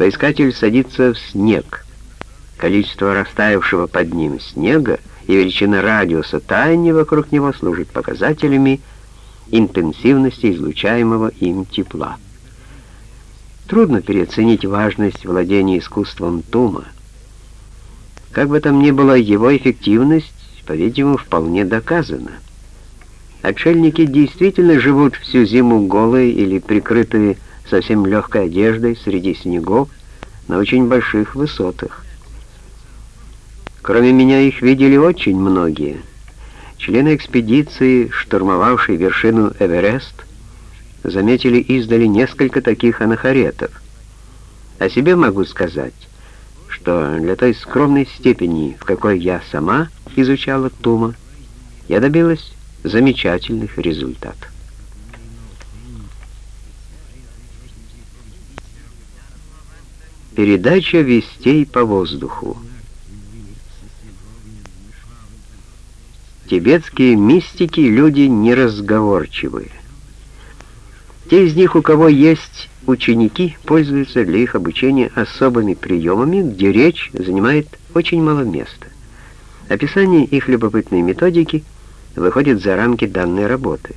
Соискатель садится в снег. Количество растаявшего под ним снега и величина радиуса таяния вокруг него служат показателями интенсивности излучаемого им тепла. Трудно переоценить важность владения искусством Тума. Как бы там ни было, его эффективность, по-видимому, вполне доказана. Отшельники действительно живут всю зиму голые или прикрытые совсем легкой одеждой среди снегов на очень больших высотах. Кроме меня их видели очень многие. Члены экспедиции, штурмовавшей вершину Эверест, заметили издали несколько таких анахаретов. О себе могу сказать, что для той скромной степени, в какой я сама изучала Тума, я добилась замечательных результатов. Передача вестей по воздуху. Тибетские мистики — люди неразговорчивые. Те из них, у кого есть ученики, пользуются для их обучения особыми приемами, где речь занимает очень мало места. Описание их любопытной методики выходит за рамки данной работы.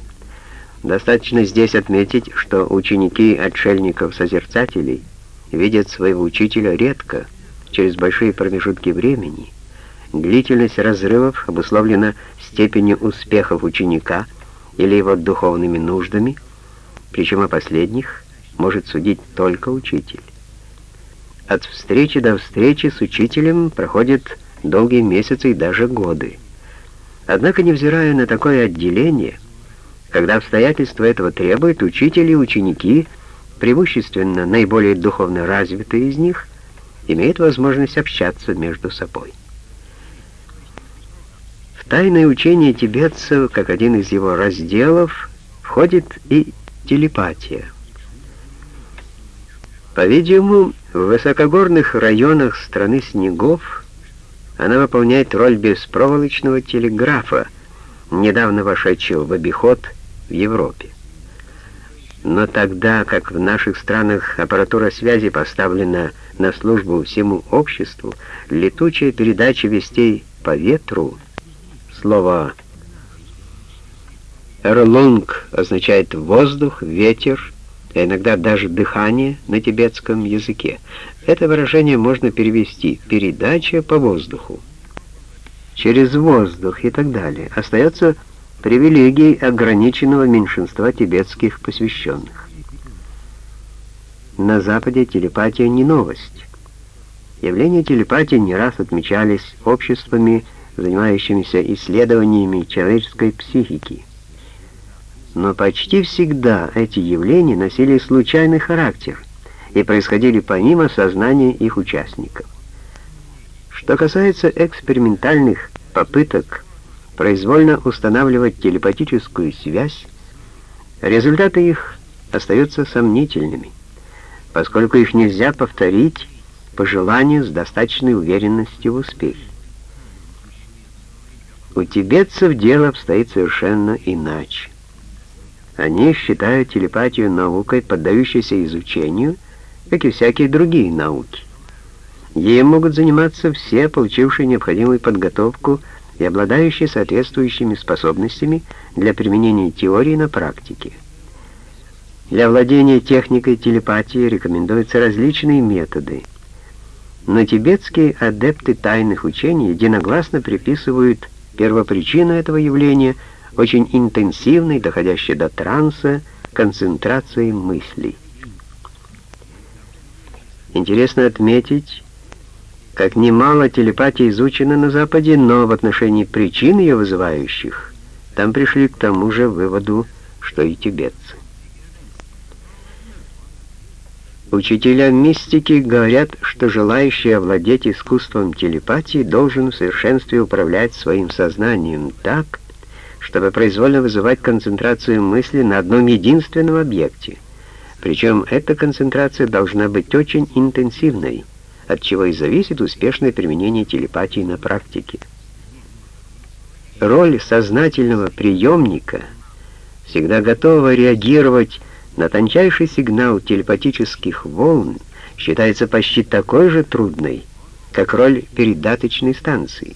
Достаточно здесь отметить, что ученики отшельников-созерцателей видят своего учителя редко, через большие промежутки времени. Длительность разрывов обусловлена степенью успехов ученика или его духовными нуждами – причем о последних может судить только учитель. От встречи до встречи с учителем проходят долгие месяцы и даже годы. Однако, невзирая на такое отделение, когда обстоятельства этого требуют, учители и ученики, преимущественно наиболее духовно развитые из них, имеют возможность общаться между собой. В тайное учение тибетцев, как один из его разделов, входит и телепатия. По-видимому, в высокогорных районах страны снегов она выполняет роль беспроволочного телеграфа, недавно вошедшего в обиход в Европе. Но тогда, как в наших странах аппаратура связи поставлена на службу всему обществу, летучая передача вестей по ветру, слово Эрлунг означает «воздух», «ветер», а иногда даже «дыхание» на тибетском языке. Это выражение можно перевести «передача по воздуху», «через воздух» и так далее. Остается привилегией ограниченного меньшинства тибетских посвященных. На Западе телепатия не новость. Явления телепатии не раз отмечались обществами, занимающимися исследованиями человеческой психики но почти всегда эти явления носили случайный характер и происходили помимо сознания их участников. Что касается экспериментальных попыток произвольно устанавливать телепатическую связь, результаты их остаются сомнительными, поскольку их нельзя повторить по желанию с достаточной уверенностью в успехе. У тибетцев дело обстоит совершенно иначе. Они считают телепатию наукой, поддающейся изучению, как и всякие другие науки. Ей могут заниматься все, получившие необходимую подготовку и обладающие соответствующими способностями для применения теории на практике. Для владения техникой телепатии рекомендуются различные методы, но тибетские адепты тайных учений единогласно приписывают первопричину этого явления – очень интенсивной, доходящей до транса, концентрации мыслей. Интересно отметить, как немало телепатии изучено на Западе, но в отношении причин ее вызывающих там пришли к тому же выводу, что и тибетцы. Учителя мистики говорят, что желающий овладеть искусством телепатии должен в совершенстве управлять своим сознанием так, чтобы произвольно вызывать концентрацию мысли на одном единственном объекте. Причем эта концентрация должна быть очень интенсивной, от чего и зависит успешное применение телепатии на практике. Роль сознательного приемника, всегда готового реагировать на тончайший сигнал телепатических волн считается почти такой же трудной, как роль передаточной станции.